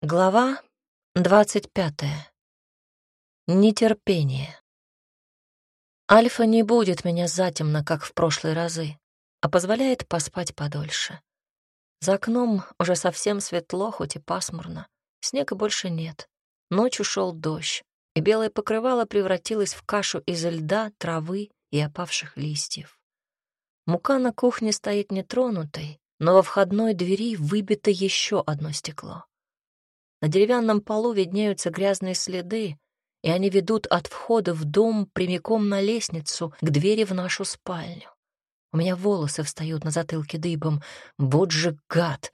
Глава двадцать пятая. Нетерпение. Альфа не будет меня затемно, как в прошлые разы, а позволяет поспать подольше. За окном уже совсем светло, хоть и пасмурно. Снега больше нет. Ночью шел дождь, и белое покрывало превратилось в кашу из льда, травы и опавших листьев. Мука на кухне стоит нетронутой, но во входной двери выбито еще одно стекло. На деревянном полу виднеются грязные следы, и они ведут от входа в дом прямиком на лестницу к двери в нашу спальню. У меня волосы встают на затылке дыбом. Вот же гад!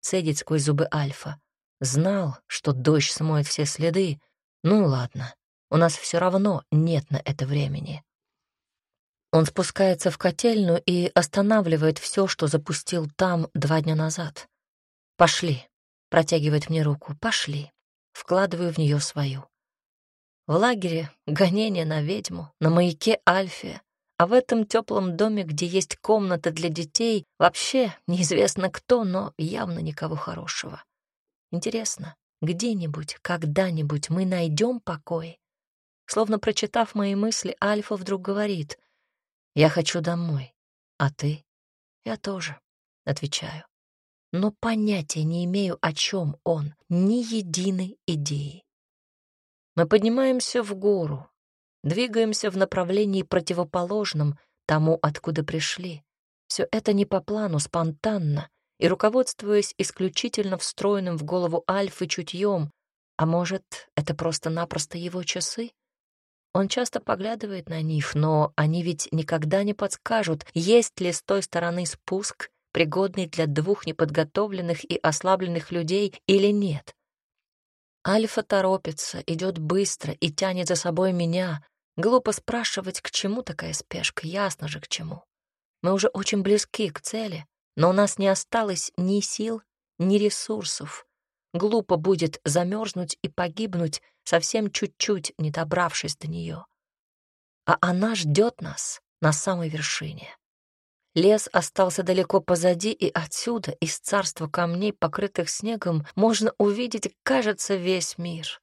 Цедит сквозь зубы Альфа. Знал, что дождь смоет все следы. Ну ладно, у нас все равно нет на это времени. Он спускается в котельную и останавливает все, что запустил там два дня назад. Пошли. Протягивает мне руку. «Пошли». Вкладываю в нее свою. В лагере гонение на ведьму, на маяке Альфия, а в этом теплом доме, где есть комната для детей, вообще неизвестно кто, но явно никого хорошего. Интересно, где-нибудь, когда-нибудь мы найдем покой? Словно прочитав мои мысли, Альфа вдруг говорит, «Я хочу домой, а ты?» «Я тоже», — отвечаю но понятия не имею, о чем он, ни единой идеи. Мы поднимаемся в гору, двигаемся в направлении противоположном тому, откуда пришли. Все это не по плану, спонтанно, и руководствуясь исключительно встроенным в голову Альфы чутьем, а может, это просто-напросто его часы? Он часто поглядывает на них, но они ведь никогда не подскажут, есть ли с той стороны спуск пригодный для двух неподготовленных и ослабленных людей или нет. Альфа торопится, идет быстро и тянет за собой меня. Глупо спрашивать, к чему такая спешка, ясно же к чему. Мы уже очень близки к цели, но у нас не осталось ни сил, ни ресурсов. Глупо будет замерзнуть и погибнуть, совсем чуть-чуть не добравшись до нее. А она ждет нас на самой вершине. Лес остался далеко позади, и отсюда, из царства камней, покрытых снегом, можно увидеть, кажется, весь мир.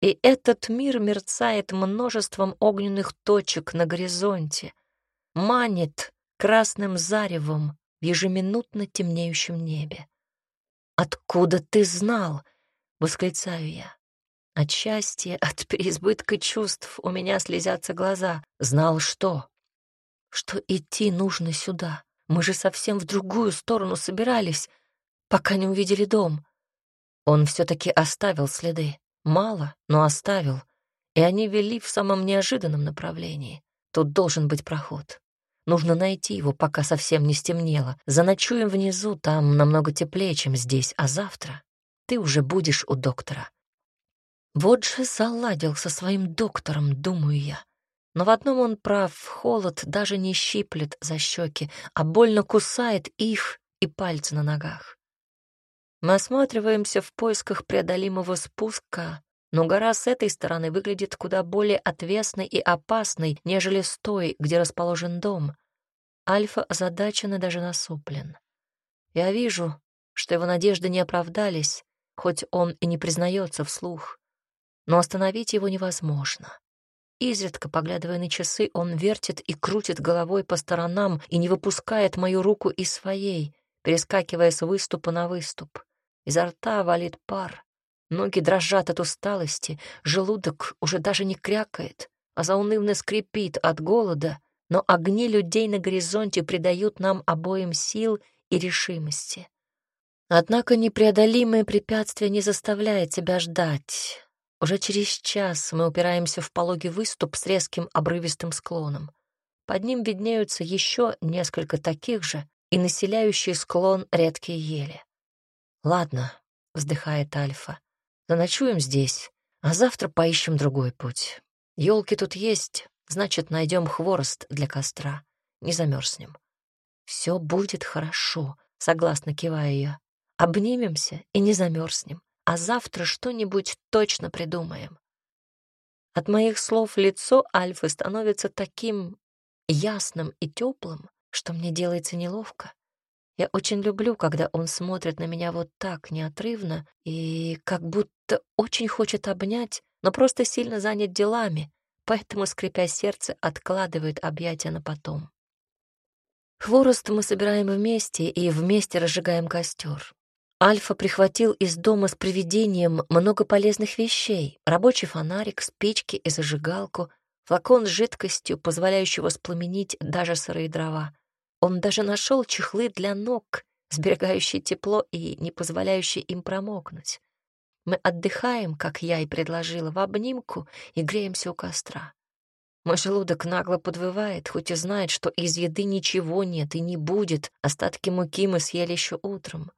И этот мир мерцает множеством огненных точек на горизонте, манит красным заревом в ежеминутно темнеющем небе. «Откуда ты знал?» — восклицаю я. От счастья, от переизбытка чувств у меня слезятся глаза. Знал что? Что идти нужно сюда. Мы же совсем в другую сторону собирались, пока не увидели дом. Он все-таки оставил следы. Мало, но оставил. И они вели в самом неожиданном направлении. Тут должен быть проход. Нужно найти его, пока совсем не стемнело. Заночуем внизу, там намного теплее, чем здесь, а завтра ты уже будешь у доктора. Вот же заладил со своим доктором, думаю я. Но в одном он прав, холод даже не щиплет за щеки, а больно кусает их и пальцы на ногах. Мы осматриваемся в поисках преодолимого спуска, но гора с этой стороны выглядит куда более отвесной и опасной, нежели с той, где расположен дом. Альфа озадачен и даже насуплен. Я вижу, что его надежды не оправдались, хоть он и не признается вслух, но остановить его невозможно. Изредка, поглядывая на часы, он вертит и крутит головой по сторонам и не выпускает мою руку из своей, перескакивая с выступа на выступ. Изо рта валит пар, ноги дрожат от усталости, желудок уже даже не крякает, а заунывно скрипит от голода, но огни людей на горизонте придают нам обоим сил и решимости. Однако непреодолимое препятствие не заставляет себя ждать. Уже через час мы упираемся в пологий выступ с резким обрывистым склоном. Под ним виднеются еще несколько таких же и населяющие склон редкие ели. «Ладно», — вздыхает Альфа, — «заночуем здесь, а завтра поищем другой путь. Елки тут есть, значит, найдем хворост для костра, не замерзнем». «Все будет хорошо», — согласно киваю я. «Обнимемся и не замерзнем а завтра что-нибудь точно придумаем. От моих слов лицо Альфы становится таким ясным и теплым, что мне делается неловко. Я очень люблю, когда он смотрит на меня вот так неотрывно и как будто очень хочет обнять, но просто сильно занят делами, поэтому, скрипя сердце, откладывает объятия на потом. Хворост мы собираем вместе и вместе разжигаем костер. Альфа прихватил из дома с привидением много полезных вещей. Рабочий фонарик, спички и зажигалку, флакон с жидкостью, позволяющий воспламенить даже сырые дрова. Он даже нашел чехлы для ног, сберегающие тепло и не позволяющие им промокнуть. Мы отдыхаем, как я и предложила, в обнимку и греемся у костра. Мой желудок нагло подвывает, хоть и знает, что из еды ничего нет и не будет, остатки муки мы съели еще утром.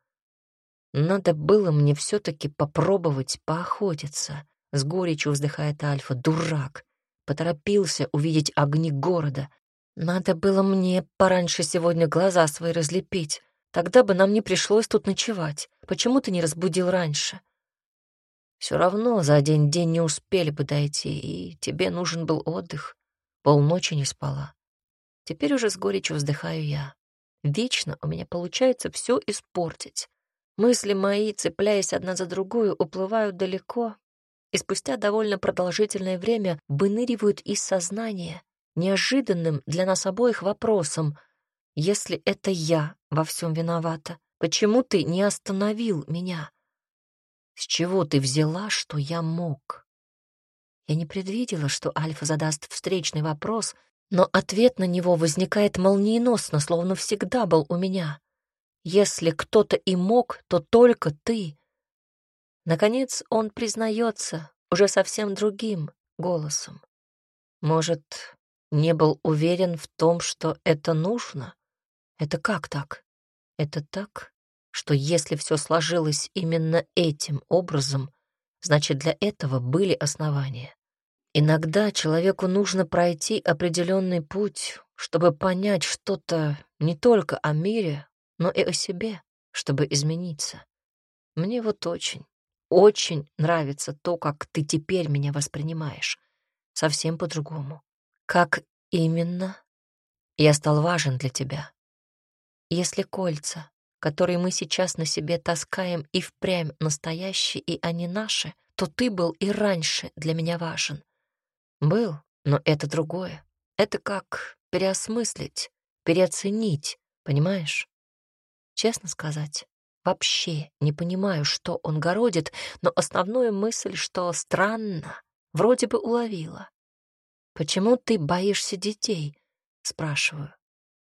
Надо было мне все-таки попробовать поохотиться. С горечью вздыхает Альфа. Дурак. Поторопился увидеть огни города. Надо было мне пораньше сегодня глаза свои разлепить. Тогда бы нам не пришлось тут ночевать. Почему ты не разбудил раньше? Все равно за один день не успели бы дойти, и тебе нужен был отдых. Полночи не спала. Теперь уже с горечью вздыхаю я. Вечно у меня получается все испортить. Мысли мои, цепляясь одна за другую, уплывают далеко, и спустя довольно продолжительное время выныривают из сознания неожиданным для нас обоих вопросом. «Если это я во всем виновата, почему ты не остановил меня? С чего ты взяла, что я мог?» Я не предвидела, что Альфа задаст встречный вопрос, но ответ на него возникает молниеносно, словно всегда был у меня. Если кто-то и мог, то только ты. Наконец он признается уже совсем другим голосом. Может, не был уверен в том, что это нужно? Это как так? Это так, что если все сложилось именно этим образом, значит, для этого были основания. Иногда человеку нужно пройти определенный путь, чтобы понять что-то не только о мире, но и о себе, чтобы измениться. Мне вот очень, очень нравится то, как ты теперь меня воспринимаешь. Совсем по-другому. Как именно я стал важен для тебя? Если кольца, которые мы сейчас на себе таскаем, и впрямь настоящие, и они наши, то ты был и раньше для меня важен. Был, но это другое. Это как переосмыслить, переоценить, понимаешь? Честно сказать, вообще не понимаю, что он городит, но основную мысль, что странно, вроде бы уловила. «Почему ты боишься детей?» — спрашиваю.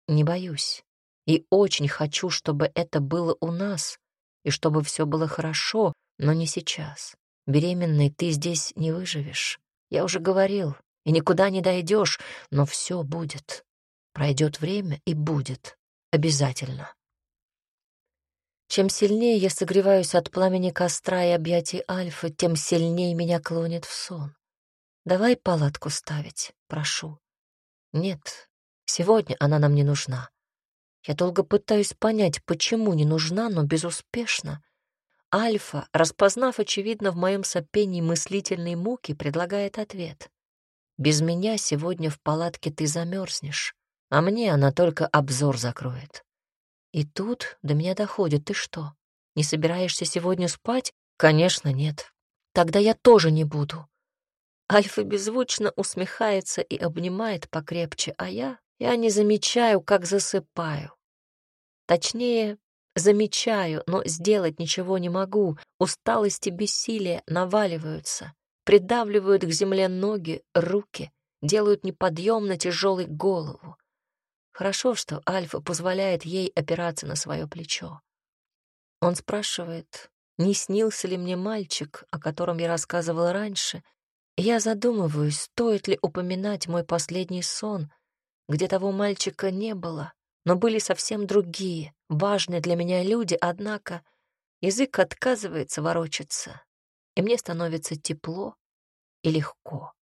«Не боюсь. И очень хочу, чтобы это было у нас, и чтобы все было хорошо, но не сейчас. Беременной ты здесь не выживешь. Я уже говорил, и никуда не дойдешь, но все будет. Пройдет время и будет. Обязательно. Чем сильнее я согреваюсь от пламени костра и объятий Альфа, тем сильнее меня клонит в сон. Давай палатку ставить, прошу. Нет, сегодня она нам не нужна. Я долго пытаюсь понять, почему не нужна, но безуспешно. Альфа, распознав, очевидно, в моем сопении мыслительные муки, предлагает ответ. «Без меня сегодня в палатке ты замерзнешь, а мне она только обзор закроет. И тут до меня доходит. Ты что, не собираешься сегодня спать? Конечно, нет. Тогда я тоже не буду. Альфа беззвучно усмехается и обнимает покрепче, а я... Я не замечаю, как засыпаю. Точнее, замечаю, но сделать ничего не могу. Усталость и бессилие наваливаются, придавливают к земле ноги, руки, делают неподъемно тяжелой голову. Хорошо, что Альфа позволяет ей опираться на свое плечо. Он спрашивает, не снился ли мне мальчик, о котором я рассказывала раньше, я задумываюсь, стоит ли упоминать мой последний сон, где того мальчика не было, но были совсем другие, важные для меня люди, однако язык отказывается ворочаться, и мне становится тепло и легко.